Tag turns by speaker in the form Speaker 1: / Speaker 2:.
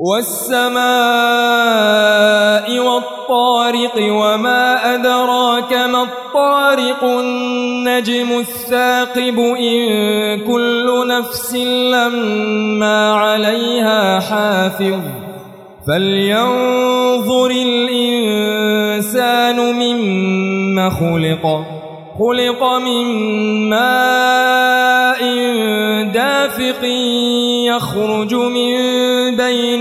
Speaker 1: والسماء والطارق وما أدراك ما الطارق النجم الثاقب إن كل نفس لما عليها حافظ فلينظر الإنسان مما خلق خلق من ماء دافق يخرج من بين